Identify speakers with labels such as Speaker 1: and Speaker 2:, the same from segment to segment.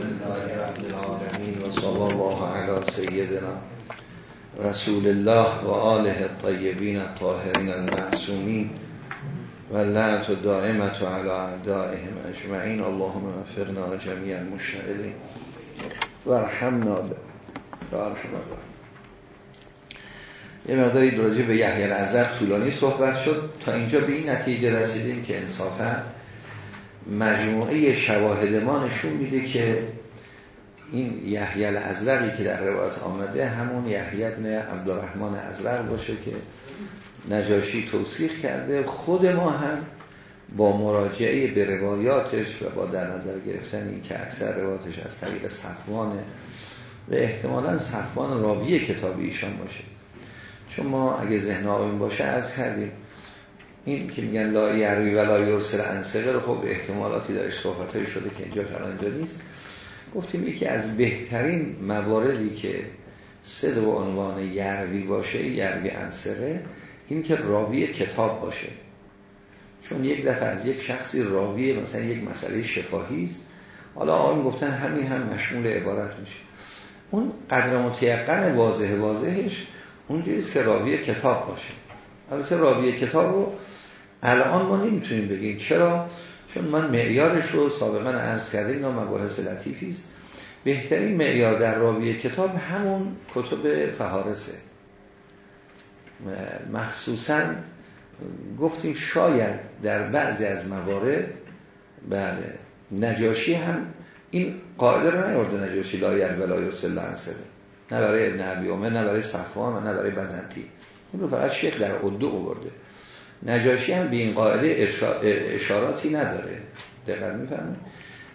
Speaker 1: لله رب العالمین و الله علی سیدنا رسول الله و آله الطیبین الطاهرین المعصومین و لعنت و دائمت و علی اعدائهم اجمعین. اللهم وفقنا جميع المشتغلین و رحمنا و رحمنا یه مقداری راجع به یحیی الازرق طولانی صحبت شد. تا اینجا به این نتیجه رسیدیم که انصافا مجموعه شواهد ما نشون میده که این یحیی الازرقی که در روایت آمده همون یحیی بن عبدالرحمن ازرق باشه که نجاشی توصیح کرده. خود ما هم با مراجعه به روایاتش و با در نظر گرفتن این که اکثر روایاتش از طریق صفوانه و احتمالا صفوان راوی کتاب ایشان باشه. چون ما اگه ذهن آقایون باشه از کردیم این که میگن لا یروی و لا یرسل رو خب احتمالاتی درش صحبت شده که اینجا فران اینجا نیست. گفتیم یکی از بهترین مواردی که صد و عنوان یروی باشه یروی انسقه این که راوی کتاب باشه. چون یک دفعه از یک شخصی راوی مثلا یک مسئله شفاهی است. حالا آقایون گفتن همین هم مشمول عبارت میشه. اون قدر متیقن واضح واضحش اونجوریست که راوی کتاب باشه. البته راوی کتاب رو الان ما نمی‌تونیم بگیم. چرا؟ چون من معیارش رو سابقا عرض کرده اینا مباحث لطیفی بهترین معیار در راوی کتاب همون کتب فهارسه. مخصوصا گفتیم شاید در بعضی از موارد بله نجاشی هم این قاعده رو نیورده نجاشی لایر ولای سلا انسبه نه برای ابن عبی نه برای صفوان و نه برای بزنتی. این رو فقط شیخ در عدو آورده. نجاشی هم به این قاعده اشاراتی نداره. دقیق می‌فهمه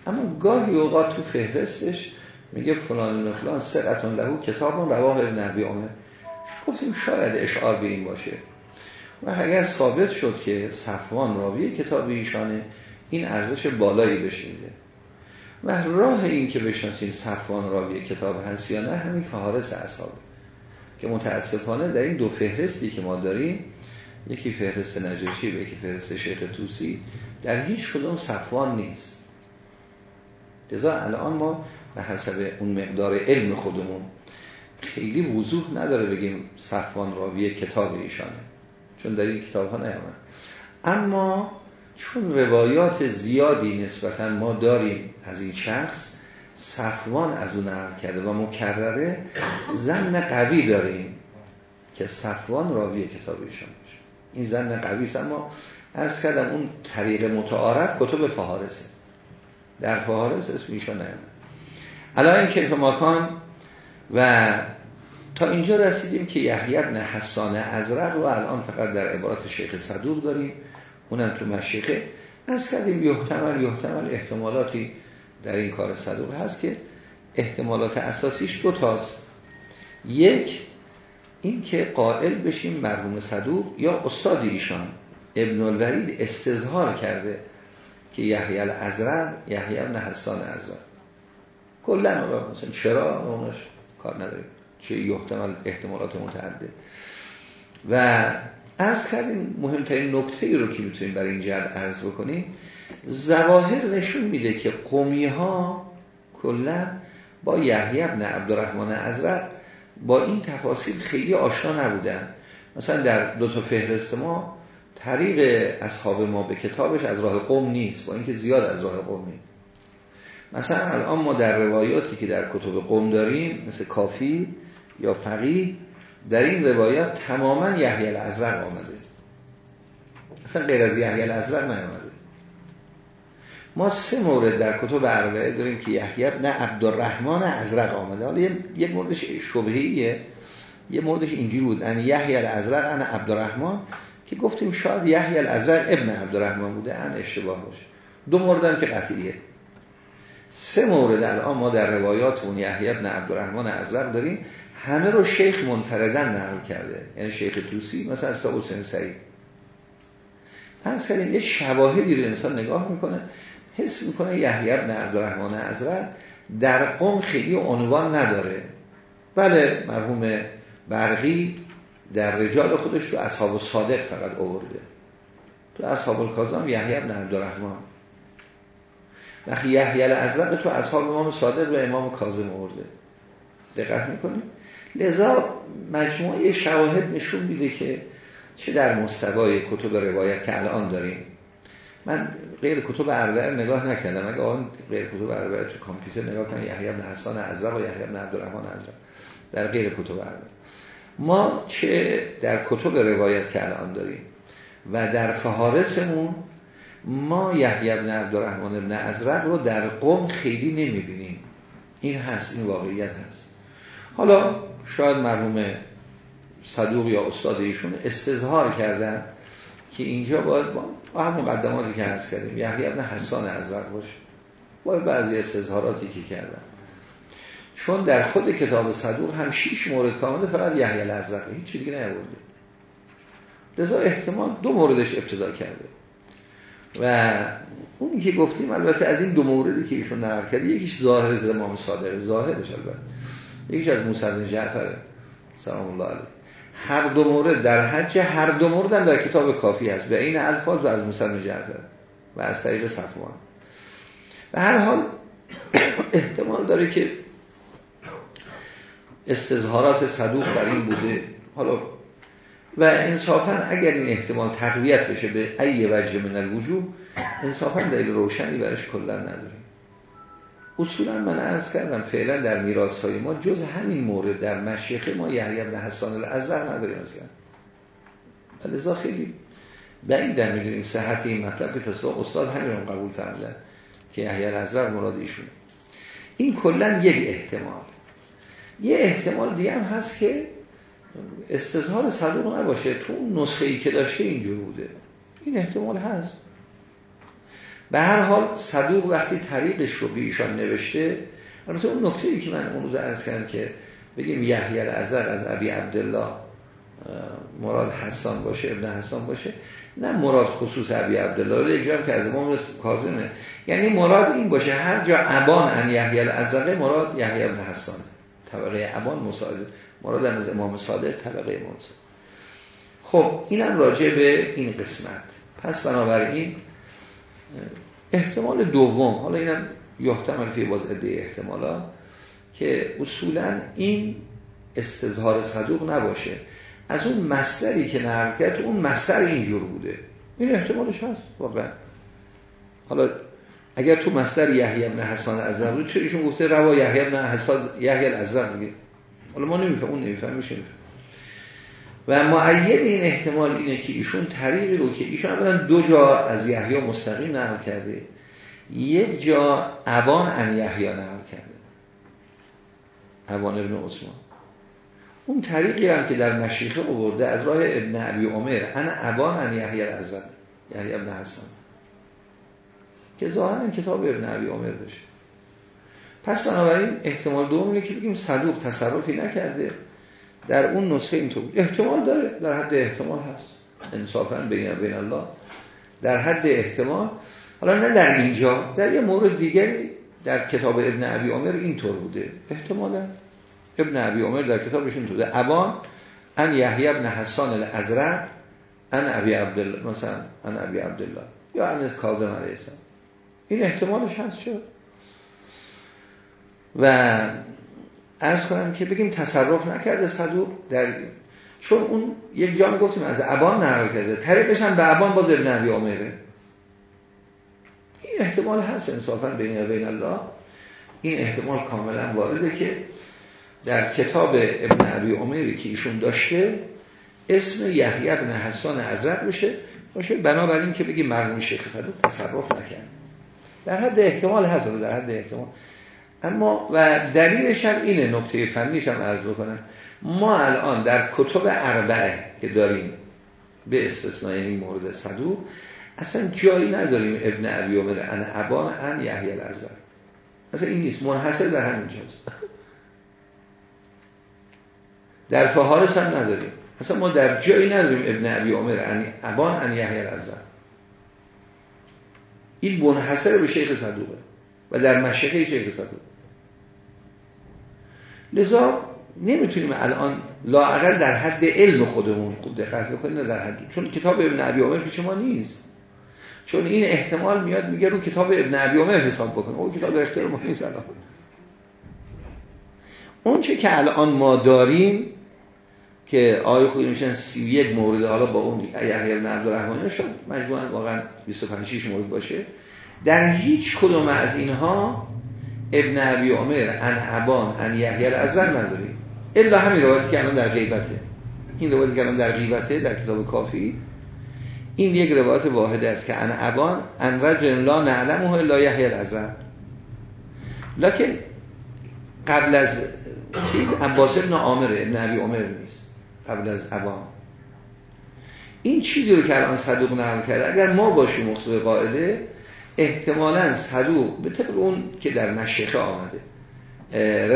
Speaker 1: اما گاهی اوقات تو فهرستش میگه فلان و فلان سرعتون لهو کتاب رواه ابن عبی عمر. گفتیم شاید اشعار به این باشه. و اگر ثابت شد که صفوان راوی کتاب ایشانه این ارزش بالایی بشینده و راه این که بشناسیم صفوان راوی کتاب هست یا نه همین فهارس اصحابه که متاسفانه در این دو فهرستی که ما داریم یکی فهرست نجاشی و یکی فهرست شیخ توسی در هیچ کدوم صفوان نیست. لذا الان ما به حسب اون مقدار علم خودمون خیلی وضوح نداره بگیم صفوان راوی کتاب ایشانه چون در این کتاب ها نیامد. اما چون روایات زیادی نسبتا ما داریم از این شخص صفوان از اون نقل کرده و مکرره زن قوی داریم که صفوان راوی کتاب ایشان باشه. این زن قوی است اما از کردم اون طریق متعارف کتب فهارسه. در فهارس اسم ایشان نیامد الان این کیف ماکان و تا اینجا رسیدیم که یحیی بن حسان ازرق رو الان فقط در عبارت شیخ صدوق داریم. اونم تو مشیخه. از کردیم یحتمل یحتمل احتمالاتی در این کار صدوق هست که احتمالات اساسیش دو تاست. یک این که قائل بشیم مرحوم صدوق یا استاد ایشان ابن الورید استظهار کرده که یحیی الازرق یحیی بن حسان ازرق کلا مثلا چرا اونش کار نداریم؟ چه یحتمل احتمالات متعدد. و عرض کردیم مهمترین نکته ای رو که می‌تونیم برای این جهت عرض بکنیم زواهر نشون میده که قومی ها کلا با یحیی بن عبدالرحمن ازرق با این تفاصیل خیلی آشنا نبودن. مثلا در دو تا فهرست ما طریق اصحاب ما به کتابش از راه قوم نیست با اینکه زیاد از راه قوم نیست. مثلا الان ما در روایاتی که در کتب قوم داریم مثل کافی یا فقیه در این روایات تماما یحیی الازرق آمده. اصلا غیر از یحیی الازرق نیامده. ما سه مورد در کتب اربعه داریم که یحیی بن عبدالرحمن ازرق آمده. حالا یک موردش شبهیه یه موردش اینجوری بود. ان یحیی الازرق ان عبدالرحمن که گفتیم شاید یحیی الازرق ابن عبدالرحمن بوده. ان اشتباه باشه. دو مورد که قطعیه. سه مورد الان ما در روایات اون یحیی بن عبدالرحمن ازرق داریم. همه رو شیخ منفردن نقل کرده. یعنی شیخ توسی مثلا از حسین سعید عرض کردیم یه شواهدی رو انسان نگاه می‌کنه. حس می‌کنه یحیی بن عبدالرحمن ازرق در قوم خیلی عنوان نداره. بله مرحوم برقی در رجال خودش رو اصحاب صادق فقط آورده. تو اصحاب الکاظم یحیی بن عبدالرحمن. وقتی یحیی الازرق تو اصحاب امام صادق و امام کاظم آورده. دقت می‌کنید لذا مجموعه شواهد نشون میده که چه در مستوای کتب روایت که الان داریم. من غیر کتب اربعه نگاه نکردم. اگه آن غیر کتب اربعه تو کامپیوتر نگاه کنم یحیی بن حسان ازرق و یحیی بن عبدالرحمن ازرق در غیر کتب اربعه. ما چه در کتب روایت که الان داریم و در فهارسمون ما یحیی بن عبدالرحمن بن ازرق رو در قوم خیلی نمی‌بینیم. این هست این واقعیت هست. حالا شاید مرحوم صدوق یا استاد ایشون استظهار کردن که اینجا باید با هم مقدماتی که هست کردیم. یحیی بن حسان ازرق باشه. با بعضی استظهاراتی که کردن. چون در خود کتاب صدوق هم شیش مورد کامله فقط یحیی الازرق هیچ چیزی دیگه نیاورده. لذا احتمال دو موردش ابتدا کرده. و اون که گفتیم البته از این دو موردی که ایشون نقل کرده یکیش ظاهر از امام صادق ظاهرش البته. یکیش از موسی بن جعفر سلام الله علیه. هر دو مورد در حج هر دو مورد هم در کتاب کافی هست. به این الفاظ و از موسی بن و از طریق صفوان. و هر حال احتمال داره که استظهارات صدوق بر این بوده. حالا و انصافا اگر این احتمال تقویت بشه به ای وجه من الوجوه انصافا دلیل روشنی برش کلا نداره. اصولا من عرض کردم فعلا در میراث های ما جز همین مورد در مشیخه ما یحیی بن حسان الازرق نداریم اصلا لذا خیلی بعید در می‌دونیم صحت این مطلب که تصور استاد همین قبول فرمودن که یحیی الازرق مراد ایشونه. این کلا یک احتمال. یه احتمال دیگه هم هست که استظهار صدوق نباشه تو اون نسخه ای که داشته اینجور بوده. این احتمال هست. به هر حال صدوق وقتی طریقش رو به ایشان نوشته البته اون نکته ای که من اون روز عرض کردم که بگیم یحیی الازر از ابی عبدالله مراد حسان باشه ابن حسان باشه نه مراد خصوص ابی عبدالله یک که از امام کاظمه. یعنی مراد این باشه هر جا ابان ان یحیی الازرقه مراد یحیی ابن حسانه طبقه ابان مساعد مراد از امام صادق طبقه امام صادق. خب اینم راجع به این قسمت. پس بنابراین احتمال دوم حالا اینم یحتمل فی باز عده احتمالا که اصولا این استظهار صدوق نباشه. از اون مصدری که نقل کرد اون مصدر اینجور بوده. این احتمالش هست واقعا. حالا اگر تو مصدر یحیی بن حسان ازرق بود ایشون گفته روا یحیی بن حسان یحیی الازرق میگه. حالا ما نمیفهم اون نمیفهم میشه و معید این احتمال اینه که ایشون طریقی رو که ایشون اولا دو جا از یحیی مستقیم نقل کرده یک جا ابان ان یحیی نقل کرده ابان ابن عثمان. اون طریقی هم که در مشیخه آورده از راه ابن ابی عمر ان ابان ان یحیی الازرق یحیی ابن حسان که ظاهرا کتاب ابن عبی عمر بشه پس بنابراین احتمال دوم اینه که بگیم صدوق تصرفی نکرده. در اون نسخه اینطور بود. احتمال داره. در حد احتمال هست. انصافا بین بین الله. در حد احتمال. حالا نه در اینجا. در یه مورد دیگری در کتاب ابن عبی عمر اینطور بوده. احتمالا. ابن عبی عمر در کتابش اینطور بوده. ابان ان یحیی ابن حسان الازرق ان ابی عبدالله مثلا ان ابی عبدالله یا ان کاظم علیه این احتمالش هست شد. و ارز کنم که بگیم تصرف نکرده صدوق در چون اون یک جان گفتیم از عبان نقل کرده. طریقش هم به عبان باز ابن عبی عمره این احتمال هست انصافا بین بین الله. این احتمال کاملا وارده که در کتاب ابن عبی عمری که ایشون داشته اسم یحیی بن حسان ازرق بشه. باشه بنابراین که بگیم مرحوم شیخ صدوق تصرف نکرد. در حد احتمال هست در حد احتمال. اما و دلیلش هم اینه نکته فنیش هم عرض بکنم. ما الان در کتب اربعه که داریم به استثنای این مورد صدوق اصلا جایی نداریم ابن عبی عمر ان ابان ان یحیی الازر اصلا این نیست منحصر در همین جاست. در فهارس هم نداریم. اصلا ما در جایی نداریم ابن عبی عمر ان ابان ان یحیی الازر این منحصر به شیخ صدوقه و در مشیخه شیخ صدوق لذا نمی‌تونیم الان لاعقل در حد علم خودمون خوب دقت بکنیم در حد چون کتاب ابن عبی عمر پیش ما نیست. چون این احتمال میاد میگه رو کتاب ابن ابی عمر حساب بکنه اون کتاب در اختیار ما نیست الان. اون چه که الان ما داریم که آیه خودی میشن 31 مورد حالا با اون یحیی بن عبدالرحمن شد مجموعا واقعا 25 6 مورد باشه. در هیچ کدوم از اینها ابن ابی عمر ان ابان ان یحیی الازور نداریم الا همین روایتی که الان در غیبته. این روایتی که الان در غیبته در کتاب کافی. این یک روایت واحده است که ان ابان ان رجل لا نعلمه الا یحیی الازور لکن قبل از چیز عباس ابن عامر ابن ابی عمر نیست. قبل از ابان این چیزی رو که الان صدوق نقل کرده اگر ما باشیم مقصود قاعده احتمالا صدوق به طبق اون که در مشیخه آمده.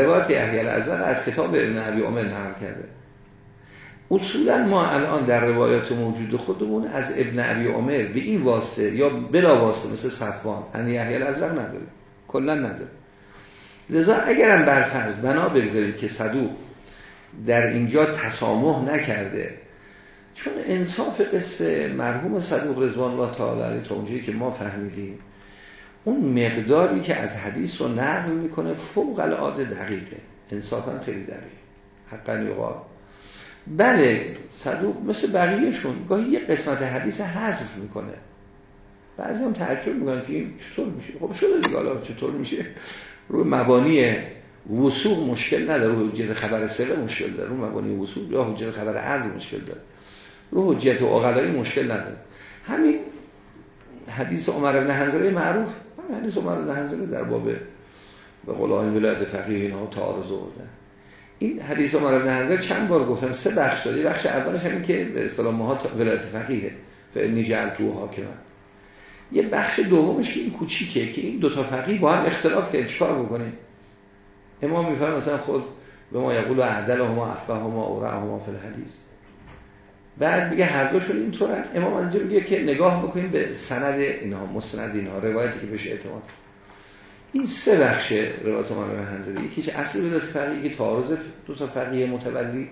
Speaker 1: روایت احیال ازر از کتاب ابن عبی عمر نقل کرده. اصولا ما الان در روایات موجود خودمون از ابن عبی عمر به این واسطه یا بلا واسطه مثل صفوان ان احیال ازر نداره. کلا نداره. لذا اگرم برفرض بنا بگذارید که صدوق در اینجا تسامح نکرده چون انصاف قصه مرحوم صدوق رضوان الله تعالی تا اونجایی که ما فهمیدیم اون مقداری که از حدیث رو نقل می‌کنه فوق العاده دقیقه. انصافا خیلی دقیق حقا یقال. بله صدوق مثل بقیهشون. گاهی یه قسمت حدیث حذف می‌کنه. بعضی هم تعجب می‌کنن که چطور میشه. خب شده دیگه حالا چطور میشه؟ روی مبانی وسوق مشکل نداره. روی حجت خبر سره مشکل داره. روی مبانی وسوق یا حجت خبر عدل مشکل داره. روی حجت اقلایی مشکل نداره. همین حدیث عمر بن حنظله معروف. حدیث عمر حنظله در باب به قول ولایت فقیه اینها تعارض آوردن این حدیث عمر بن چند بار گفتم سه بخش داره. بخش اولش همین که به اصطلاح ما ولایت فقیه. فعنی تو حاکم یه بخش دومش که این کوچیکه که این دو تا فقیه با هم اختلاف که چیکار بکنه امام میفرمه مثلا خود به ما یقول اعدل هما افقه هما اورع هما فی الحدیث. بعد میگه هر دوشون اینطورن. امام اینجا میگه که نگاه بکنیم به سند اینها مستند اینها روایتی که بهش اعتماد این سه بخش روایت ما به هنزلی یکیش اصل ولایت فقیه که تعارض دو تا فقیه متولی.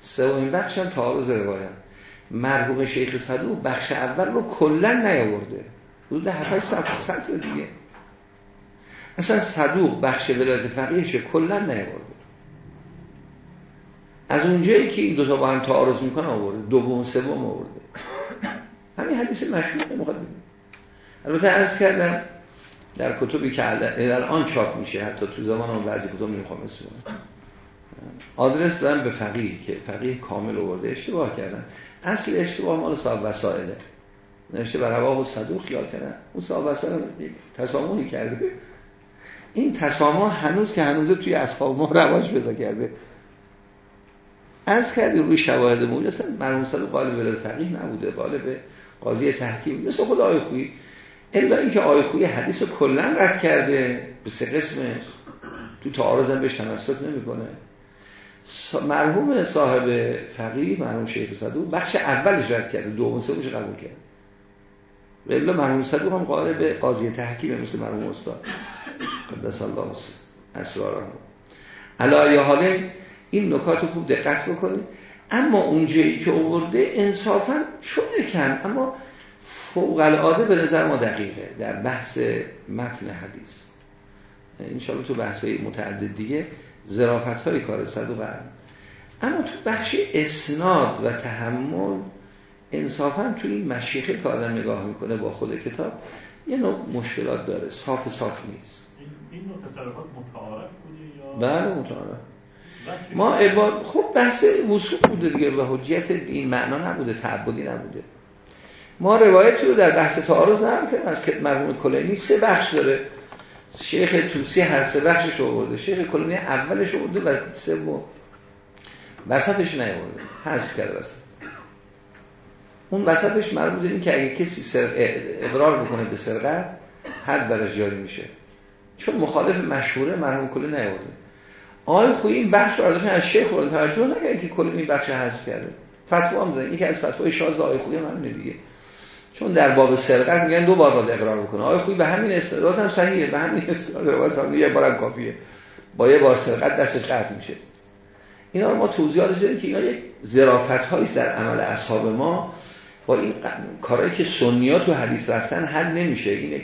Speaker 1: سومین بخش هم تعارض روایت. مرحوم شیخ صدوق بخش اول رو کلا نیاورده. حدود 7 8 سطر دیگه. اصلا صدوق بخش ولایت فقیهش کلا نیاورده. از اونجایی که این دوتا با هم تعارض می‌کنه آورده. دوم سوم آورده. همین حدیث مشهور نمی‌خواد بگیم البته عرض کردم در کتبی که الان چاپ میشه حتی تو زمان اون بعضی کتب نمی‌خوام اسم آدرس دادن به فقیه که فقیه کامل آورده. اشتباه کردن. اصل اشتباه مال صاحب وسائله. نوشته بر رواه و صدوق خیال کردن. اون صاحب وسائل تسامحی کرده. این تسامح هنوز که هنوز توی اصحاب ما رواج پیدا کرده. از کردیم روی شواهد موجود اصلا مرحوم صدوق قالب ولد فقیه نبوده قالب قاضی تحکیم مثل خود آیه خویی الا اینکه آیه خویی حدیث رو کلا رد کرده به سه قسمش تو تعارض هم بهش تمسک نمی‌کنه. مرحوم صاحب فقیه مرحوم شیخ صدوق بخش اولش رد کرده دوم سومش قبول کرد. الا مرحوم صدوق هم قالب قاضی تحکیم مثل مرحوم استاد. قدس الله اسرارهم علا حاله این نکات خوب دقت بکنید اما اونجایی که آورده انصافا شده کم اما فوق العاده به نظر ما دقیقه در بحث متن حدیث. انشاءالله تو بحث متعدد دیگه زرافت های کار صدوق اما تو بخش اسناد و تحمل انصافا تو این مشیخه که آدم نگاه می‌کنه با خود کتاب یه نوع مشکلات داره. صاف صاف نیست.
Speaker 2: این نوع تصرفات متعارف
Speaker 1: بوده یا؟ بله متعارف. ما عباد خب بحث وصول بوده دیگه و حجیت این معنا نبوده تعبدی نبوده. ما روایتی رو در بحث تعارض نمی‌تونیم از که مرحوم کلینی سه بخش داره. شیخ توسی هر سه بخشش رو برده شیخ کلینی اولش رو برده و سوم. وسطش نیورده حذف کرده وسط. اون وسطش مربوط این که اگه کسی سر... اقرار بکنه به سرقت حد برش جاری میشه. چون مخالف مشهوره مرحوم کلی نیورده آقای خوی این بخش رو از شیخ رو توجه نکرد که کل این بخش حذف کرده. فتوا هم دادن یکی از فتوای شاز آقای خوی هم دیگه. چون در باب سرقت میگن دو بار باید اقرار بکنه. آقای خوی به همین استدلال هم صحیحه به همین استدلال روایت هم یه بارم کافیه. با یه بار سرقت دستش قطع میشه. اینا رو ما توضیحات دادیم که اینا یک ظرافت هایی در عمل اصحاب ما. با این کارهایی که سنیا تو حدیث رفتن حل نمیشه. اینه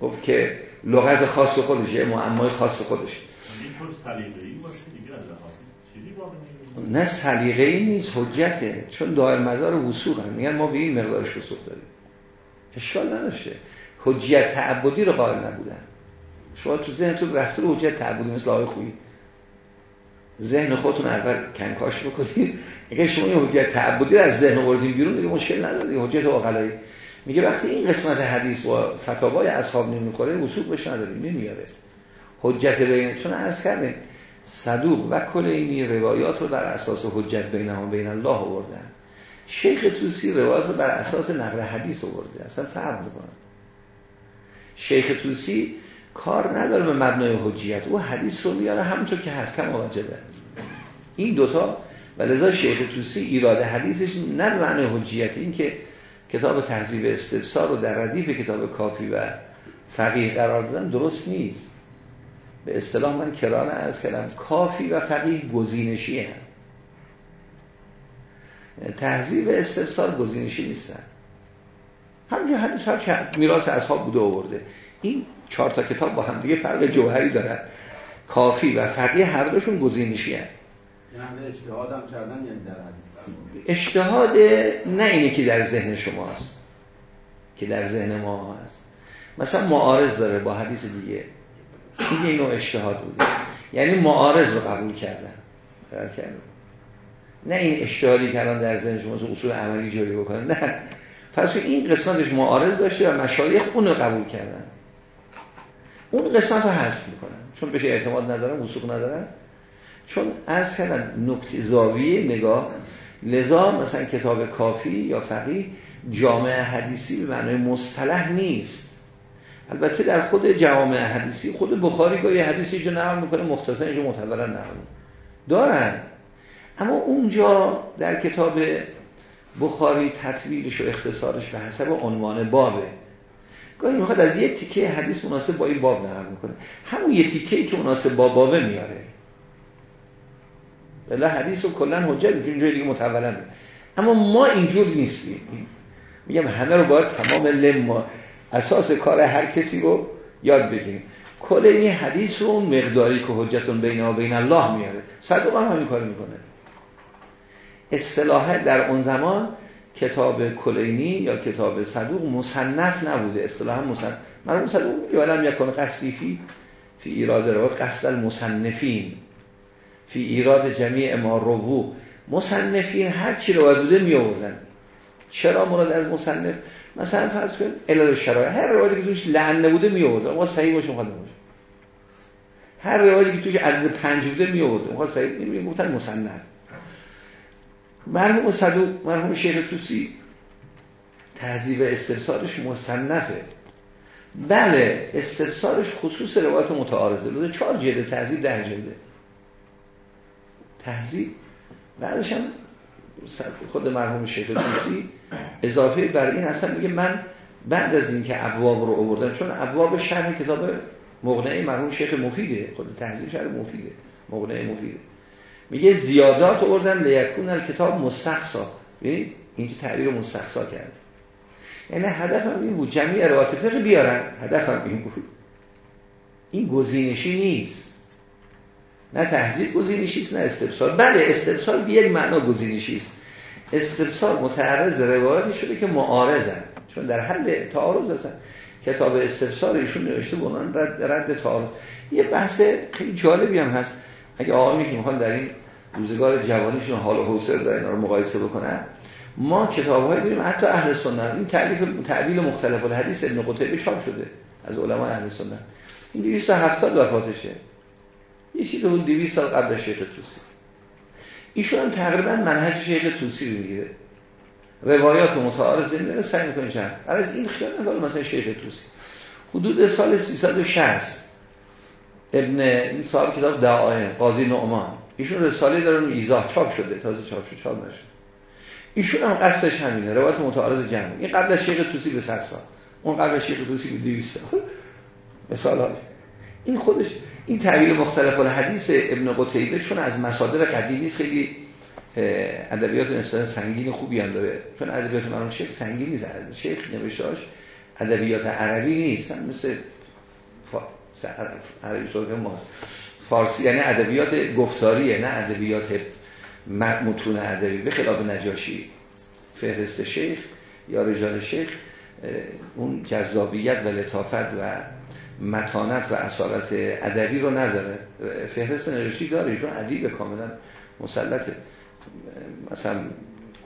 Speaker 1: گفت که لغز خاص خودشه معمای خاص خودش نه سلیقه ای نیست حجته. چون دائر مدار وسوق هم میگن ما به این مقدارش وسوق داریم. اشکال نداشته. حجیت تعبدی رو قائل نبودن. شما تو ذهنتون رفته رو حجیت تعبدی مثل آقای خویی. ذهن خودتون اول کنکاش بکنید. اگه شما این حجیت تعبدی رو از ذهن آوردین بیرون دیگه مشکل نداره. حجیت عقلایی میگه وقتی این قسمت حدیث با فتاوای اصحاب نمی‌خوره وسوق بهش نداریم. نمیاره. حجت بین چون عرض کردیم صدوق و کلینی روایات رو بر اساس حجت بین هم بین الله آوردن. شیخ توسی روایات رو بر اساس نقل حدیث آورده. اصلا فرق می‌کنه. شیخ توسی کار نداره به مبنای حجیت. او حدیث رو میاره همونطور که هست. کم واجبه این دوتا و لذا شیخ توسی ایراد حدیثش نه به معنای حجیت این که کتاب تهذیب استفسار رو در ردیف کتاب کافی و فقیه قرار دادن درست نیست. به اصطلاح من کرانه از کردم کافی و فقیه گزینشی هم تهذیب استفسار گزینشی نیستن. همینجا حدیث ها میراث اصحاب بوده آورده. این چهار تا کتاب با هم دیگه فرق جوهری دارن. کافی و فقیه هر دوشون گزینشی هم
Speaker 3: یعنی اجتهاد هم کردن یعنی در حدیث
Speaker 1: اجتهاد نه اینه که در ذهن شماست که در ذهن ما هست. مثلا معارض داره با حدیث دیگه. این یه نوع اجتهاد بوده یعنی معارض رو قبول کردن کردن نه این اجتهادی کردن در ذهن شما اصول عملی جاری بکنن نه. پس این قسمتش معارض داشته و مشایخ اون رو قبول کردن. اون قسمت رو حذف می‌کنن. چون بهش اعتماد ندارن وسوق ندارن. چون عرض کردن نکته زاویه نگاه. لذا مثلا کتاب کافی یا فقیه جامعه حدیثی به معنای مصطلح نیست. البته در خود جامعه حدیثی خود بخاری گاهی حدیثی جو نقل می‌کنه مختصر اینجا معتبرا نقل دارن. اما اونجا در کتاب بخاری تطویلش و اختصارش به حسب عنوان بابه. گاهی می‌خواد از یه تیکه حدیث مناسب با این باب نقل می‌کنه. همون یه تیکه که مناسب با بابه میاره. بله حدیث رو کلا حجت می‌کنه جای دیگه متولا اما ما اینجور نیستیم. میگم همه رو باید تمام لم اساس کار هر کسی رو یاد بگیریم. کل این حدیث رو مقداری که حجتون بین و بین الله میاره. صدوق هم همین کار می‌کنه. اصطلاح در اون زمان کتاب کلینی یا کتاب صدوق مصنف نبوده. اصطلاح مصنف مرحوم صدوق میگه ولم یکن قصدی فی فی ایراد روات قصد المصنفین. فی ایراد جمیع ما روو. مصنفین هر چی رو بوده می آوردن چرا مراد از مصنف؟ مثلا فرض کن علل شرایع. هر روایتی که توش لعن نبوده می آورد اما صحیح باشه مخاطب باشه هر روایتی که توش عدد پنج بوده می آورد اما صحیح نمیگه گفتن مصنف مرحوم صدوق مرحوم شیخ توسی تهذیب استفسارش مصنفه. بله استفسارش خصوص روایت متعارضه. بوده چهار جلده تهذیب ده جلده تهذیب؟ بعدش هم خود مرحوم شیخ توسی اضافه بر این اصلا میگه من بعد از اینکه ابواب رو آوردن چون ابواب شرح کتاب مغنعه مرحوم شیخ مفیده خود تهذیب شرح مفیده مغنعه مفیده. میگه زیادات آوردن لیکون کتاب مستقصا ببینید اینجا تعبیر مستقصا کرد یعنی هدفم این بود جمعی روایت فقه بیارن. هدفم این بود. این گزینشی نیست. نه تهذیب گزینشی است نه استفسار. بله استفسار به یک معنا گزینشی است. استفسار متعرض روایتی شده که معارضن. چون در حد تعارض هستن. کتاب استفسار ایشون نوشته بودن رد, رد تعارض. یه بحث خیلی جالبی هم هست. اگه آقایونی که می‌خوان در این روزگار جوانیشون حال و حوصله دارن رو مقایسه بکنن ما کتاب های داریم حتی اهل سنت. این تعلیف تعبیل مختلف الحدیث ابن قتیبه چاپ شده از علما اهل سنت. این 270 وفاتشه. یه چیز اون 200 سال قبل شیخ توسی. ایشون هم تقریبا منهج شیخ توسی رو می‌گیره. روایات متعارض میره سعی می‌کنه چند. از این خیال نگاه مثلا شیخ توسی. حدود سال 360 ابن این صاحب کتاب دعای قاضی نعمان. ایشون رساله دارن ایزاه چاپ شده تازه چاپ شده چاپ نشد. ایشون هم قصدش همینه روایت متعارض جمع. این قبل از شیخ توسی به 100 سال. اون قبل از شیخ توسی به 200 سال. مثال این خودش این تعبیر مختلف حدیث ابن قتیبه چون از مصادر قدیمی خیلی ادبیات نسبتا سنگین خوبی هم داره. چون ادبیات مرحوم شیخ سنگین نیست شیخ نوشتهاش ادبیات عربی نیست مثل عربی ماست. فارسی یعنی ادبیات گفتاریه نه ادبیات متون ادبی. به خلاف نجاشی فهرست شیخ یا رجال شیخ اون جذابیت و لطافت و متانت و اصالت ادبی رو نداره. فهرست نجاشی داره چون ادیب کاملا مسلطه. مثلا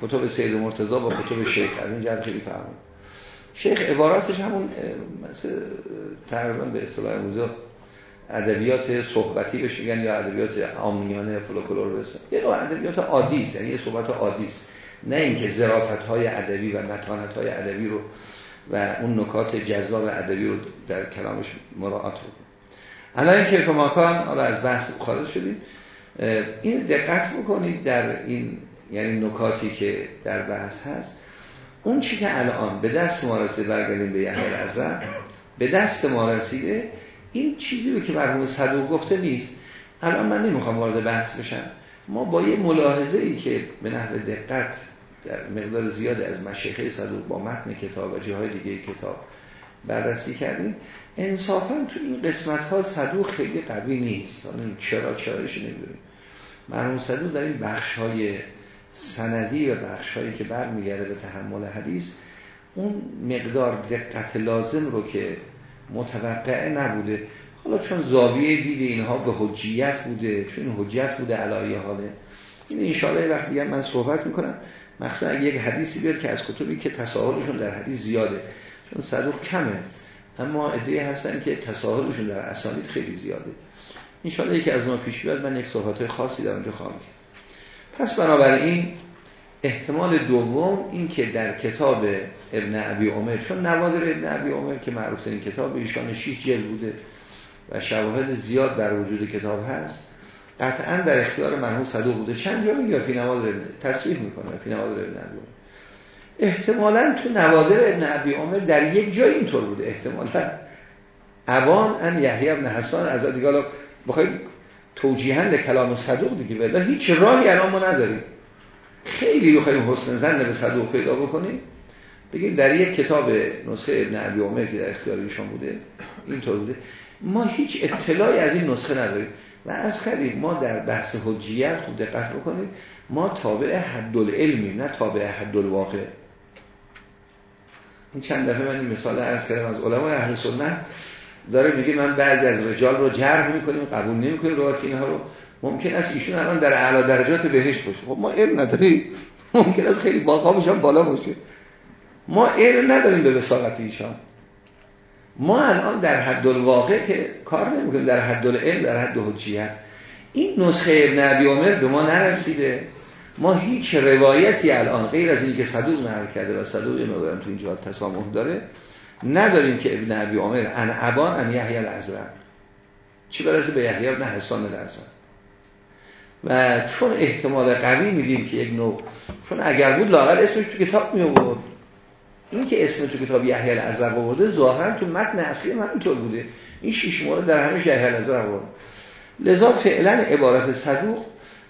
Speaker 1: کتب سید مرتضا با کتب شیخ از این جهت خیلی فهمون شیخ عباراتش همون مثل تقریبا به اصطلاح امروزی ادبیات صحبتی بهش میگن یا ادبیات آمیانه فولکلور بس یه نوع ادبیات عادی است یعنی یه صحبت عادی است. نه اینکه ظرافت های ادبی و متانت های ادبی رو و اون نکات جذاب ادبی رو در کلامش مراعات رو الان کیف ماکان حالا از بحث خارج شدیم این دقت بکنید در این یعنی نکاتی که در بحث هست. اون چی که الان به دست ما رسیده برگردیم به یحیی الازرق به دست ما رسیده این چیزی رو که مرحوم صدوق گفته نیست. الان من نمی‌خوام وارد بحث بشم. ما با یه ملاحظه ای که به نحو دقت در مقدار زیاد از مشیخه صدوق با متن کتاب و جاهای دیگه کتاب بررسی کردیم. انصافا تو این قسمت ها صدوق خیلی قوی نیست. چرا چرایش نمی‌دونیم. مرحوم صدوق در این بخش های سندی و بخش هایی که برمیگرده به تحمل حدیث اون مقدار دقت لازم رو که متوقع نبوده. حالا چون زاویه دید اینها به حجیت بوده چون حجت بوده علایه حاله. این انشاءالله وقتی دیگر من صحبت می‌کنم. مخصوصا اگه یک حدیثی بیاد که از کتبی که تساهلشون در حدیث زیاده چون صدوق کمه اما ادعی هستن که تساهلشون در اسانید خیلی زیاده. انشاءالله یکی از ما پیش بیاد من یک صحبت خاصی در اونجا خواهم پس بنابراین احتمال دوم این که در کتاب ابن عبی عمر چون نوادر ابن عبی عمر که معروف این کتاب ایشان 6 جلد بوده و شواهد زیاد بر وجود کتاب هست قطعا در اختیار مرحوم صدوق بوده. چند جا میگه فی نوادر ابن تصویح می‌کنه فی نوادر ابن عبی احتمالا تو نوادر ابن عبی عمر در یک جای اینطور بوده. احتمالا اوان ان یحیی ابن حسان از دیگه بخواید توجیهن کلام صدوق دیگه ولی هیچ راهی الان ما نداریم. خیلی بخوایم حسن زن به صدوق پیدا بکنیم بگیم در یک کتاب نسخه ابن عبی عمر که در اختیار ایشان بوده اینطور بوده. ما هیچ اطلاعی از این نسخه نداریم. و از خیلی ما در بحث حجیت خوب دقت بکنیم ما تابع حد العلمیم نه تابع حد الواقع این چند دفعه من این مثال عرض کردم از علمای اهل سنت داره میگه من بعضی از رجال رو جرح می‌کنیم قبول نمی‌کنیم روایت اینها رو. ممکن است ایشون الان در اعلی درجات بهشت باشه. خب ما علم نداریم. ممکن است خیلی باقامش بالا باشه. ما علم نداریم به وساقت ایشان. ما الان در حد الواقع که کار نمی‌کنیم در حد العلم در حد حجیت. این نسخه ابن عبی عمر به ما نرسیده. ما هیچ روایتی الان غیر از اینکه صدوق نقل کرده و صدوق مقدارم تو اینجا تسامح داره نداریم که ابن عبی عمر ان ابان ان یحیی الازرق. چی برسه به یحیی؟ ابن حسان الازرق. و چون احتمال قوی میدیم که یک نوع چون اگر بود لاغر اسمش تو کتاب می این که اسم تو کتاب یحیی الازرق آورده ظاهرا تو متن اصلی هم اینطور بوده. این شش مورد در همه یحیی الازرق آورد لذا فعلا عبارت صدوق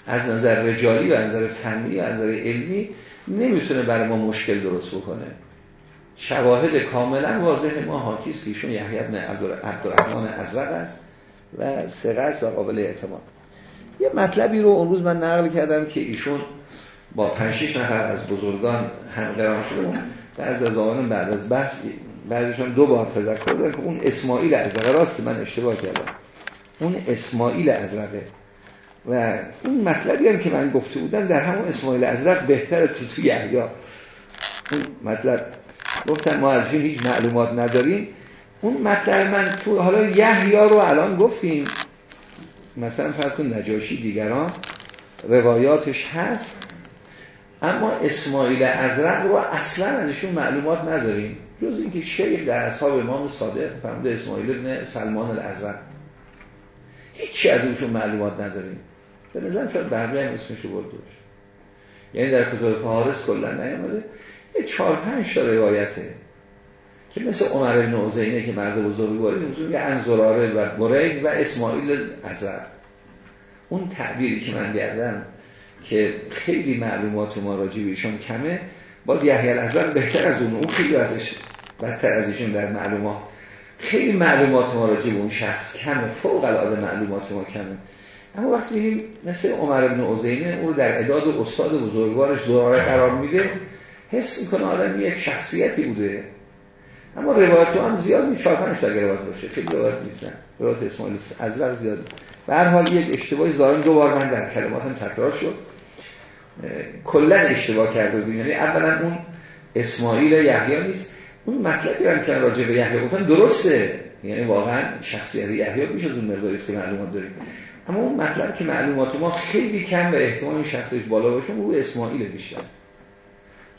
Speaker 1: از نظر رجالی و از نظر فنی و از نظر علمی نمی‌تونه برای ما مشکل درست بکنه. شواهد کاملا واضح ما حاکیست که ایشون یحیی بن عبدالرحمن ازرق است و سقه و قابل اعتماد. یه مطلبی رو اون روز من نقل کردم که ایشون با 5 نفر از بزرگان همقرار شدن و از از آن بعد از بحث بعدشون دو بار تذکر دادن که اون اسماعیل ازرقه راست من اشتباه کردم. اون اسماعیل ازرقه و اون مطلبی هم که من گفته بودم در همون اسماعیل ازرق بهتره تو توی یحیی. اون مطلب گفتم ما از هیچ معلومات نداریم. اون مطلب من تو حالا یحیی رو الان گفتیم. مثلا فرض کن نجاشی دیگران روایاتش هست. اما اسماعیل ازرق رو اصلا ازشون معلومات نداریم. جز اینکه شیخ در اصحاب امام صادق فرموده اسماعیل ابن سلمان الازرق. هیچی از اونشون معلومات نداریم. به نظرم شاید بقیه هم برده باشه. یعنی در کتاب فهارس کلا نیامده. یه چهار پنج تا روایته که مثل عمر بن عزینه که مرد بزرگی وارد یه انزراره و برید و اسماعیل ازر اون تعبیری که من گردم که خیلی معلومات ما راجع به ایشون کمه. باز یحیی الازر بهتر از اون اون خیلی ازش بدتر از ایشون در معلومات. خیلی معلومات ما راجع به اون شخص کمه فوق العاده معلومات ما کمه. اما وقتی میگیم مثل عمر ابن عزینه او در اداد و استاد بزرگوارش زراره قرار میده حس می‌کنه آدم یک شخصیتی بوده. اما روایت هم زیاد نیست چهار پنج تا روایت باشه. خیلی روایت نیستن. روایت اسماعیل ازور زیاد. به هر حال یک اشتباهی زارن دو بار من در کلماتم تکرار شد. کلا اشتباه کرده بود یعنی اولا اون اسماعیل یحیی نیست. اون مطلبی هم که راجع به یحیی گفتن درسته. یعنی واقعا شخصیت یحیی میشه اون مقداری که معلومات داریم. اما اون مطلب که معلومات ما خیلی کم به احتمال این شخصش بالا باشه رو اسماعیل بیشتر.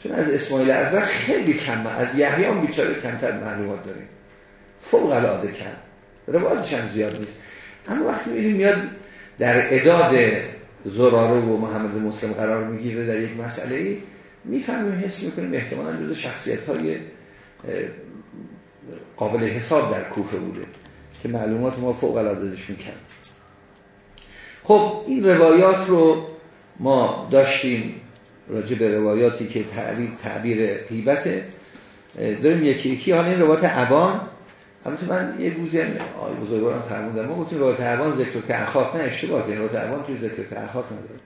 Speaker 1: چون از اسماعیل ازر خیلی کم از یحیی بیچاره کمتر معلومات داریم. فوق العاده کم. روایتش هم زیاد نیست. اما وقتی می‌بینیم میاد در اداد زراره و محمد مسلم قرار می‌گیره در یک مسئله می‌فهمیم حس می‌کنیم احتمالا جز شخصیت های قابل حساب در کوفه بوده که معلومات ما فوق العاده ازش می‌کرد خب این روایات رو ما داشتیم راجع به روایاتی که تعبیر, تعبیر غیبته. داریم یکی یکی حالا این روایت عبان البته من یه روزی آقای بزرگوارم فرمودن. ما گفتیم روایت عبان ذکر که اخاف نه اشتباه روایت عبان توی ذکر که اخاف نداره.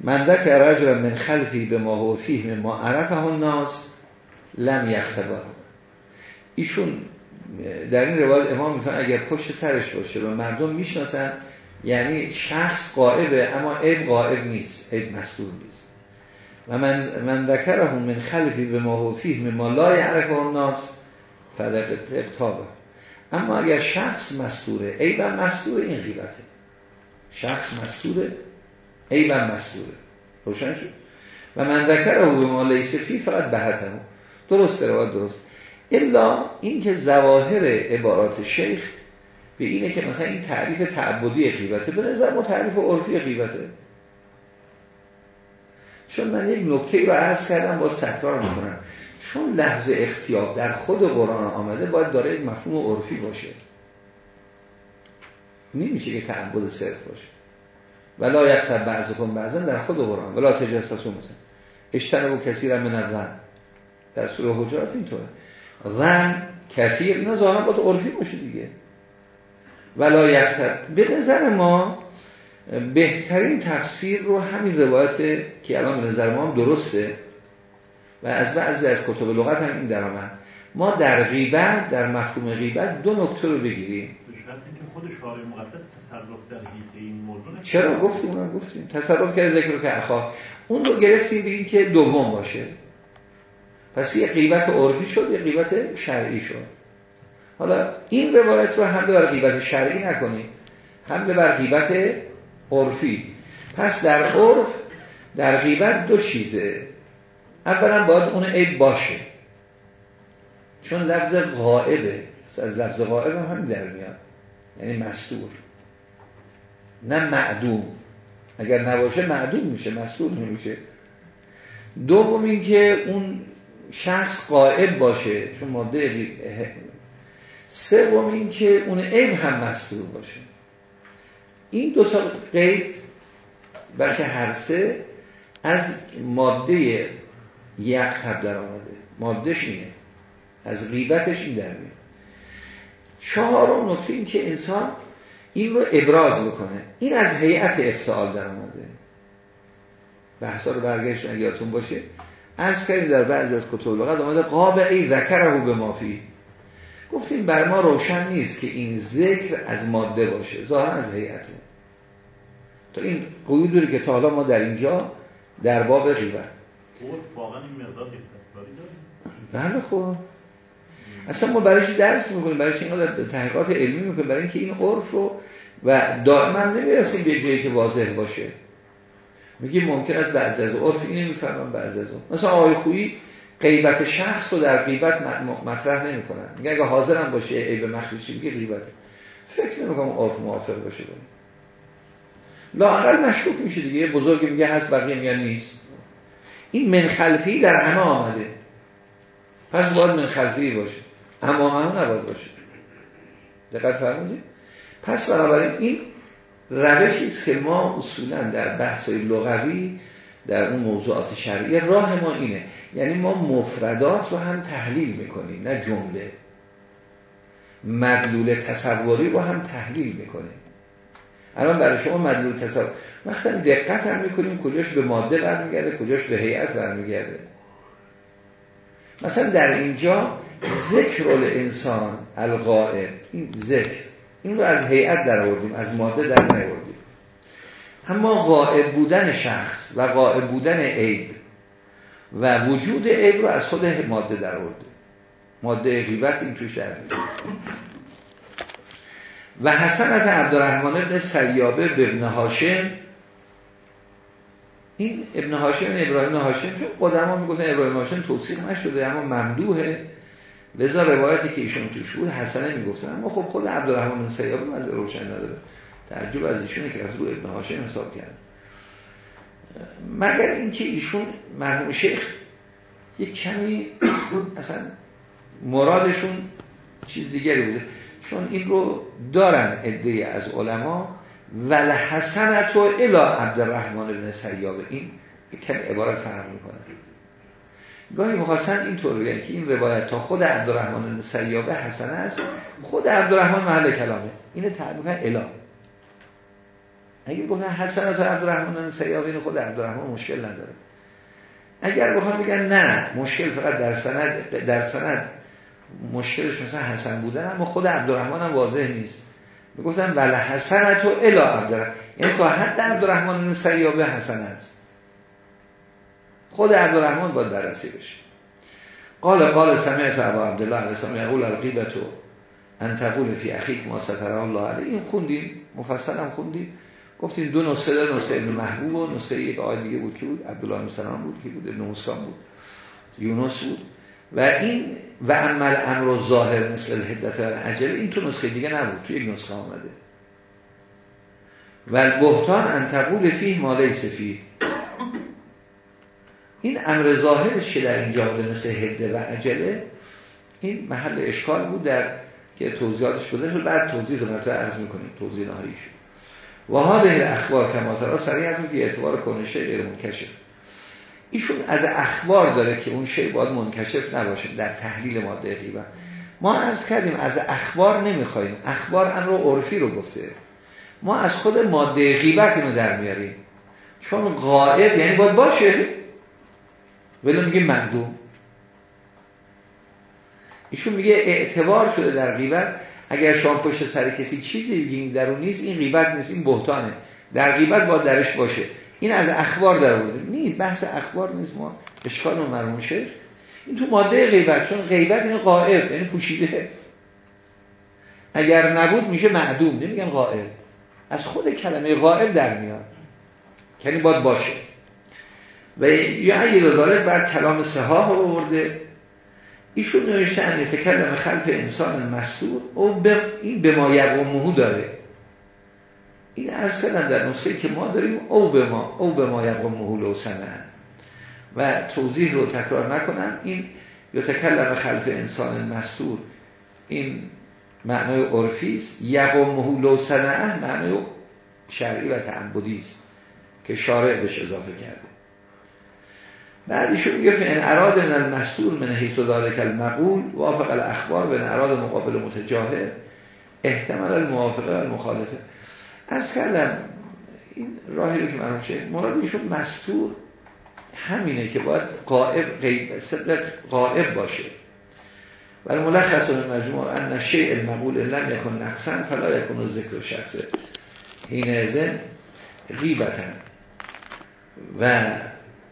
Speaker 1: من دک رجل من خلفی به ما هو فیه ما عرفه الناس لم یختبار ایشون در این روایت امام می‌فهمن اگر پشت سرش باشه و مردم می‌شناسن یعنی شخص قائبه اما عیب قائب نیست عیب مسئول نیست. و من من ذکرهم من خلفی به ما فیه ما لا یعرف الناس فدق اقتابه اما اگر شخص مستوره عیبم مستوره این غیبته. شخص مستوره عیبم مستوره. روشن شد؟ و من ذکره به ما لیس فی فقط بحثه درست روایت درست. الا این که زواهر عبارات شیخ به اینه که مثلا این تعریف تعبدی غیبته به نظر ما تعریف عرفی غیبته. چون من یک نکته رو عرض کردم با تکرار می‌کنم. چون لحظه اختیاب در خود قرآن آمده باید داره یک مفهوم عرفی باشه. نمیشه که تعبد صرف باشه. ولا یکتب بعض کن بعضا در خود قرآن. ولا تجسسون مثلا. اشتنبو کسی را من در سوره حجرات اینطوره. ظن کثیر اینا ظاهرا باید عرفی باشه دیگه. ولا یکتب. به نظر ما بهترین تفسیر رو همین روایت که الان به نظر ما هم درسته و از بعضی از کتب لغت هم این در آمد. ما در غیبت در مفهوم غیبت دو نکته رو بگیریم.
Speaker 2: خود شارع مقدس تصرف در این موضوع
Speaker 1: چرا؟ گفتیم اون گفتیم. تصرف کرده ذکر که اخواه اون رو گرفتیم بگیم که دوم باشه. پس یه غیبت عرفی شد یه غیبت شرعی شد. حالا این روایت رو حمله بر غیبت شرعی نکنیم حمله بر غیبت عرفی. پس در عرف در غیبت دو چیزه. اولا باید اون عیب باشه. چون لفظ غائبه. از لفظ غائب هم همین در میاد. یعنی مستور. نه معدوم. اگر نباشه معدوم میشه مستور نمیشه. دوم این که اون شخص قائب باشه چون ماده سوم این که اون عیب هم مستور باشه. این دو تا قید بلکه هر سه از ماده یک خب در آمده. مادهش اینه. از غیبتش این در میاد. چهارم نکته این که انسان این رو ابراز بکنه. این از هیئت افتعال در آمده. بحثا رو برگشت یادتون باشه. از کردیم در بعضی از کتب لغت آمده قابعی ذکره به مافی گفتیم بر ما روشن نیست که این ذکر از ماده باشه. ظاهر از هیئته. تا این قیود داره که تا حالا ما در اینجا در باب غیبت.
Speaker 2: واقعا این مقدار
Speaker 1: بله خب. اصلا ما برایش درس می‌کنیم برایش اینقدر تحقیقات علمی می‌کنیم برای اینکه این عرف رو و دائما نمی‌رسیم به جایی که واضح باشه. میگیم ممکن است بعض از عرف اینو می‌فهمم بعض از اون مثلا آقای خویی غیبت شخص رو در غیبت مطرح نمی‌کنن. میگه اگه حاضرم باشه عیب مخفی میگه غیبته. فکر نمی‌کنم عرف موافق باشه. لاقل مشکوک میشه دیگه. بزرگ میگه هست بقیه میگن نیست. این من خلفی در همه آمده. پس باید من خلفی باشه. اما همه نباید باشه. دقت فرمودید؟ پس بنابراین این روشی است که ما اصولا در بحث لغوی در اون موضوعات شرعی راه ما اینه. یعنی ما مفردات رو هم تحلیل می‌کنیم نه جمله. مدلول تصوری رو هم تحلیل می‌کنیم. الان برای شما مدلول تصور مثلا دقت هم می‌کنیم کجاش به ماده برمیگرده کجاش به هیئت برمیگرده. مثلا در اینجا ذکر انسان القائم این ذکر. این رو از هیئت در آوردیم از ماده در نیاوردیم. اما غائب بودن شخص و غائب بودن عیب و وجود عیب رو از خود ماده در آوردیم. ماده غیبت این توش در و حسنت عبدالرحمن ابن سریابه به ابن هاشم این ابن هاشم ابراهیم هاشم چون قدما می‌گفتن ابراهیم هاشم توصیق نشده اما ممدوحه لذا روایتی که ایشون توش بود حسنه می‌گفتن. اما خب خود عبدالرحمن سیابی از روشن نداره. تعجب از ایشونه که رو ابن هاشم حساب کرد. مگر اینکه ایشون مرحوم شیخ یک کمی اصلا مرادشون چیز دیگری بوده. چون این رو دارن عده از علما ول حسنت و الا عبدالرحمن بن سیابه این کم عبارت فرق می‌کنه. گاهی مخواستن این طور بگن که این روایت تا خود عبدالرحمن بن سیابه حسنه است خود عبدالرحمن محل کلامه. اینه تعبیر الا اگه گفتن حسنه تا عبدالرحمن بن سیابه این خود عبدالرحمن مشکل نداره. اگر بخوام بگن نه مشکل فقط در سند در سند مشکلش مثلا حسن بودن اما خود عبدالرحمن هم واضح نیست. می‌گفتن ول حسنت و الا عبدالرحمن. یعنی تا حد عبدالرحمن سیابه حسن است. خود عبدالرحمن باید بررسی بشه. قال قال سمعت ابو عبدالله علیه السلام یقول الغیبت ان تقول فی اخیک ما ستر الله علیه. این خوندیم مفصل هم خوندیم گفتیم دو نسخه دار نسخه ابن محبوب و نسخه یک آقای دیگه بود. که بود؟ عبدالله بن سلام بود. که بود؟ ابن بود. یونس بود. و این و عمل امر ظاهر مثل الهدت و عجل این تو نسخه دیگه نبود تو یک نسخه آمده. و بهتان انتقول فیه مالی سفی این امر ظاهرش که در اینجا بوده مثل هده و عجله این محل اشکال بود در که توضیحاتش بوده شد. بعد توضیح رو عرض می‌کنیم توضیح نهایی شد و حاله اخبار کماترا سریعت که اعتبار کنشه غیر منکشف ایشون از اخبار داره که اون شی باید منکشف نباشه در تحلیل ماده غیبت. ما عرض کردیم از اخبار نمی‌خوایم اخبار امر عرفی رو گفته. ما از خود ماده غیبت اینو در میاریم. چون غائب یعنی باید باشه. ولی میگه مردوم ایشون میگه اعتبار شده در غیبت. اگر شما پشت سر کسی چیزی بگیم در اون نیست این غیبت نیست این بهتانه. در غیبت باید درش باشه. این از اخبار در آورده. نیست بحث اخبار نیست. ما اشکال مرموم شد این تو ماده غیبت چون غیبت این قائب یعنی پوشیده. اگر نبود میشه معدوم نمیگن قائب از خود کلمه قائب در میاد. یعنی باید باشه. و یا اگه داره بعد کلام سهاه رو آورده. ایشون نوشته ان کلمه خلف انسان مستور. او به این به ما یقومه داره. این ارز کردم در نسخه که ما داریم او به ما او به ما یقوم و سنه و توضیح رو تکرار نکنم. این یا تکلم خلف انسان مستور این معنای عرفی است. یقوم و سنه معنای شرعی و تعبدی است که شارع بهش اضافه کرده بعد ایشون میگه فان اراد من المستور من حیث ذلك المقول وافق الاخبار به اراد مقابل متجاهر احتمال الموافقه و المخالفه. از کردم این راهی رو که مرموم شد مراد ایشون مستور همینه که باید قائب غیب صدق قائب باشه. ولی ملخص من مجموع ان شیء المقول لم یکن نقصا فلا یکن ذکر شخص. این ازن غیبتن. و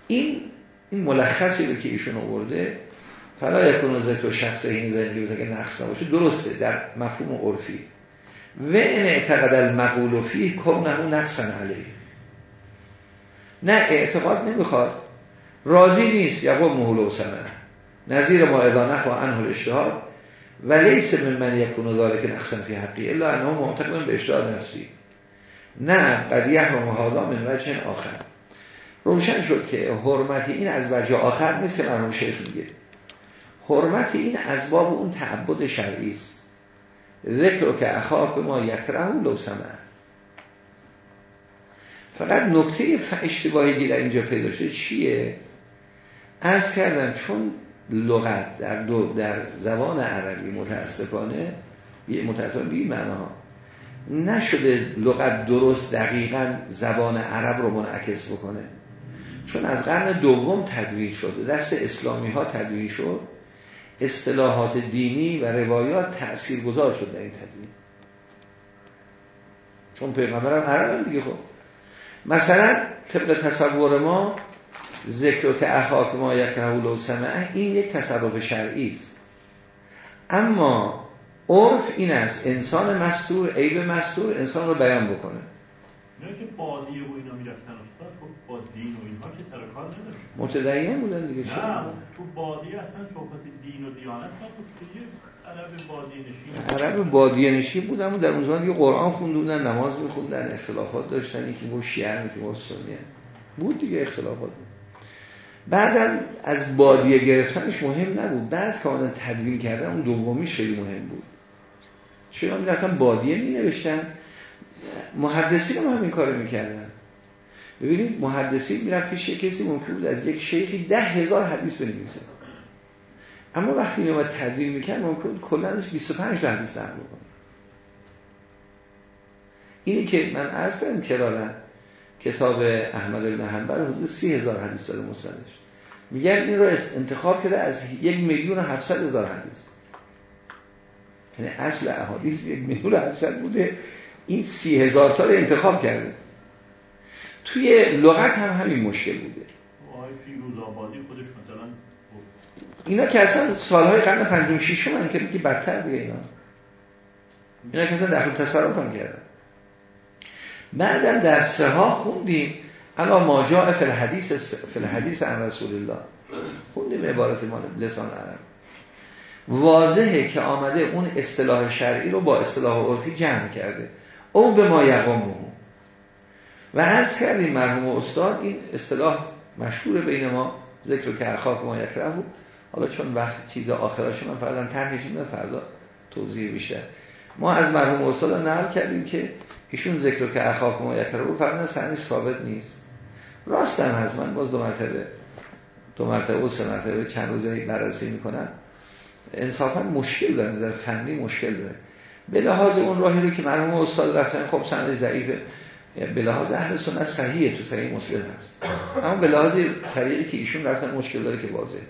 Speaker 1: این این ملخصی رو که ایشون آورده فلا یکن ذکر شخص این زن که نقص نباشه درسته در مفهوم عرفی. و این اعتقد المقول فیه کونه نقصن علیه. نه اعتقاد نمی‌خواد. راضی نیست یقوم محول و سنه نظیر ما ادانه و انه الاشتهاد و لیس من من یکون داره که نقصن فی حقی الا انه معتقد به اشتهاد نفسی. نه قد یحرم هذا من وجه آخر. روشن شد که حرمت این از وجه آخر نیست که مرحوم شیخ میگه. حرمت این از باب اون تعبد شرعی است. ذکر که اخاف ما یکره لو سمع. فقط نکته اشتباهی که در اینجا پیدا شده چیه؟ عرض کردم چون لغت در, دو در زبان عربی متاسفانه متاسفانه بی معنا نشده لغت درست دقیقا زبان عرب رو منعکس بکنه. چون از قرن دوم تدوین شده دست اسلامی ها تدوین شد. اصطلاحات دینی و روایات تأثیر گذار شد در این تدوین. چون پیغمبر هم عرب هم دیگه خب. مثلا طبق تصور ما ذکر که اخاک ما یک و سمعه این یک تصرف شرعی است. اما عرف این است انسان مستور عیب مستور انسان رو بیان بکنه.
Speaker 2: نه که بادیه و اینا می‌رفتن استاد خب با دین و اینها که سر کار نداشت.
Speaker 1: متدین بودن دیگه
Speaker 2: چرا نه تو بادیه اصلا صحبت دین و دیانت نبود عرب بادیه نشین.
Speaker 1: عرب بادیه نشین بودن و در اون زمان دیگه قرآن خونده بودن نماز میخوندن اختلافات داشتن یکی با شیعه یکی با سنیه. بود دیگه اختلافات. بود بعدم از بادیه گرفتنش مهم نبود. بعد که آن تدوین کردن اون دومیش خیلی مهم بود. چون می‌رفتن بادیه می نوشتن محدثی رو همین کارو می‌کردن. ببینید محدثی می‌رفت پیش کسی ممکن بود از یک شیخی ده هزار حدیث بنویسه. اما وقتی اینو تدوین می‌کرد ممکن بود کلا ازش 25 تا حدیث نقل بکنه. اینی که من عرض کردم کتاب احمد بن حنبل حدود سی هزار حدیث داره مستندش میگن این رو انتخاب کرده از یک میلیون و هفتصد هزار حدیث. یعنی اصل احادیث یک میلیون و هفتصد بوده. این سی هزار تا رو انتخاب کرده توی لغت هم همین مشکل بوده.
Speaker 2: خودش مثلا
Speaker 1: اینا که اصلا سالهای قرن پنجم شیشم هم که بدتر دیگه اینا. اینا که اصلا دخل تصرف هم کردن. بعدا در سه ها خوندیم الا ما جاء فی الحدیث فی الحدیث عن رسول الله. خوندیم عبارت ما لسان عرب. واضحه که آمده اون اصطلاح شرعی رو با اصطلاح عرفی جمع کرده. او به ما یقامه و عرض کردیم مرحوم استاد این اصطلاح مشهور بین ما ذکر که اخاک ما یکره حالا چون وقت چیز آخرش من فردا طرحش فردا توضیح بیشتر. ما از مرحوم استاد نقل کردیم که ایشون ذکر که اخاک ما یکره رو فردا سنی ثابت نیست. راستم از من باز دو مرتبه دو مرتبه و سه مرتبه چند روزه بررسی می‌کنم. انصافا مشکل داره نظر فنی مشکل داره به لحاظ اون راهی رو که مرحوم استاد رفتن خب سند ضعیفه. به لحاظ اهل سنت صحیحه تو صحیح مسلم هست. اما به لحاظ طریقی که ایشون رفتن مشکل داره که واضحه.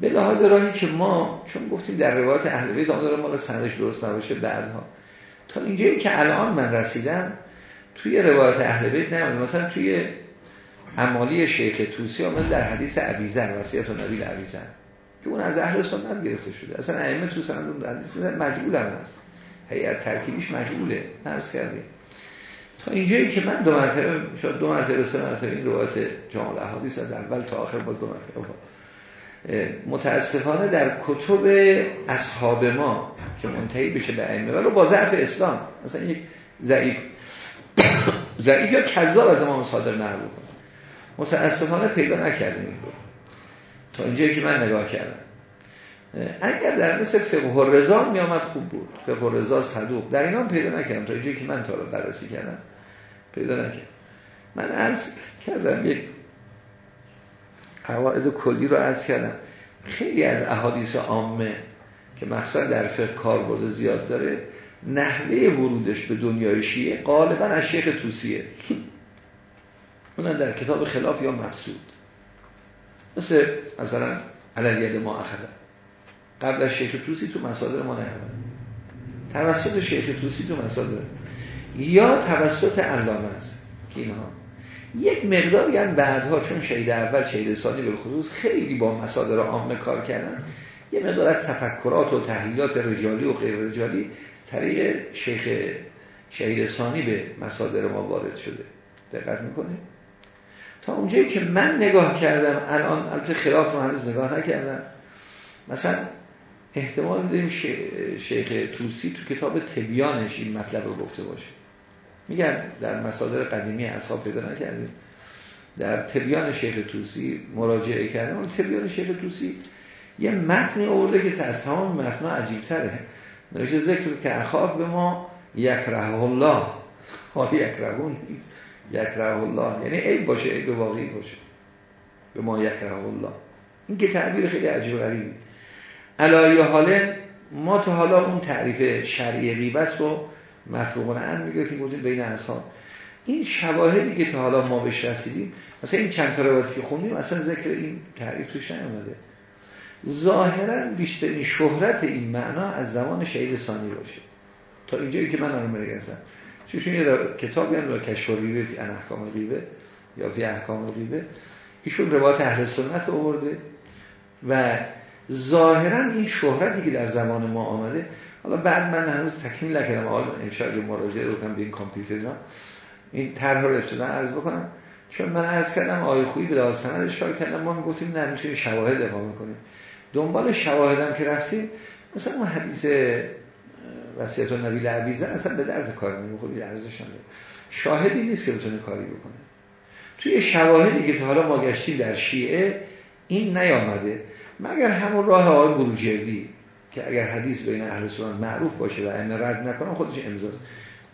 Speaker 1: به لحاظ راهی که ما چون گفتیم در روایت اهل بیت آن داره مال سندش درست نباشه بعدها. تا اینجایی که الان من رسیدم توی روایت اهل بیت نمیده مثلا توی امالی شیخ توسی آمده در حدیث عبیزن وصیت نبی عبیزن که اون از اهل سنت گرفته شده. اصلا ائمه تو سند حدیث مجبول هم هست هیئت ترکیبیش مجبوله نرس کردیم. تا اینجایی که من دو مرتبه شاید دو مرتبه سه مرتبه این روایت جامع احادیث از اول تا آخر باز دو مرتبه متاسفانه در کتب اصحاب ما که منتهی بشه به ائمه ولو با ضعف اسلام. مثلا یک ضعیف. ضعیف یا کذاب از امام صادق نقل متاسفانه پیدا نکردیم این تا اینجایی که من نگاه کردم. اگر در مثل فقه رضا می آمد خوب بود. فقه رضا صدوق. در اینا پیدا نکردم. تا اینجایی که من تا بررسی کردم پیدا نکردم. من عرض کردم یک قواعد کلی رو عرض کردم. خیلی از احادیث عامه که مقصد در فقه کاربرد زیاد داره نحوه ورودش به دنیای شیعه غالبا از شیخ توسیه. اونم در کتاب خلاف یا مقصود مثل مثلا علل ما اخره. قبل از شیخ توسی تو مصادر ما نیامده توسط شیخ توسی تو مصادر یا توسط علامه است که اینها یک مقداری هم بعدها چون شهید اول شهید ثانی به خصوص خیلی با مصادر عامه کار کردن. یه مقدار از تفکرات و تحلیلات رجالی و غیر رجالی طریق شیخ شهید ثانی به مصادر ما وارد شده. دقت می‌کنه تا اونجایی که من نگاه کردم الان البته خلاف رو هنوز نگاه نکردم. مثلا احتمال داریم شیخ توسی تو کتاب تبیانش این مطلب رو گفته باشه. میگن در مصادر قدیمی اصحاب پیدا نکردیم. در تبیان شیخ توسی مراجعه کردم اون تبیان شیخ توسی یه متنی آورده که از تمام متن عجیب تره نوشته ذکر که اخاک به ما یک ره الله. حال یک رهون نیست. یکره الله. یعنی عیب باشه عیب واقعی باشه. به ما یکره الله. این که تعبیر خیلی عجیب غریبی علایه حاله ما تا حالا اون تعریف شرعی غیبت رو مفروغ ان می‌گفتیم بودیم بین اصحاب این شواهدی که تا حالا ما بهش رسیدیم مثلا این چند تا که خوندیم اصلا ذکر این تعریف توش نیومده. ظاهرا بیشترین شهرت این معنا از زمان شهید ثانی باشه. تا اینجایی که من الان می‌رسم چون یه کتابی هم کشف ریبه فی احکام غیبه یا فی احکام غیبه ایشون روایت اهل سنت آورده و ظاهرا این شهرتی که در زمان ما آمده حالا بعد من هنوز تکمیل نکردم. آقای امشب مراجعه رو به این کامپیوتر این طرح رو ابتدا عرض بکنم. چون من عرض کردم آقای خویی به لحاظ سند اشاره کردم ما می‌گفتیم نه می‌تونیم شواهد اقامه کنیم دنبال شواهدم که رفتیم مثلا اون حدیث وصیت نبی لعبیزه اصلا به درد کار نمی‌خوره ارزش نداره شاهدی نیست که بتونه کاری بکنه. توی شواهدی که تا حالا ما گشتیم در شیعه این نیامده. مگر همون راه آقای بروجردی که اگر حدیث بین اهل سنت معروف باشه و امن رد نکنه خودش امضاست.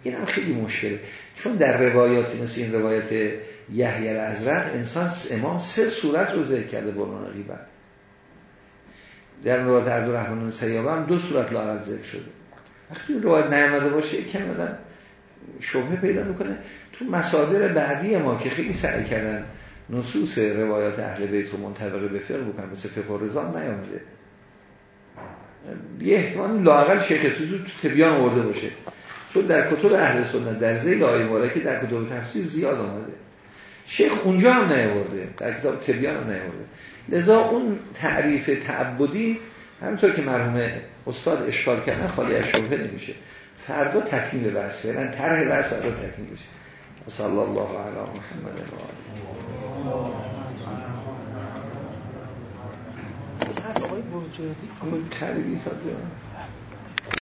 Speaker 1: این هم خیلی مشکله. چون در روایات مثل این روایت یحیی الازرق انسان امام سه صورت رو ذکر کرده عنوان غیبت. در روایت عبدالرحمن سیابه هم دو صورت لاغت ذکر شده. وقتی این روایت نیامده باشه کاملا شبهه پیدا می‌کنه. تو مصادر بعدی ما که خیلی سعی کردن نصوص روایات اهل بیت رو منطبقه به فقه بکنن مثل فقه رضا نیامده. یه احتمال لاقل شیخ توزو تو تبیان آورده باشه. چون در کتب اهل سنت در زیل آیه که در کتب تفسیر زیاد آمده. شیخ اونجا هم نیاورده در کتاب تبیان هم لذا اون تعریف تعبدی همینطور که مرحوم استاد اشکال کردن خالی از شبهه نمیشه. فردا تکمیل بحث فعلا طرح بحث فردا تکمیل بشه صلی الله علی محمد و آقای برجردی تازه.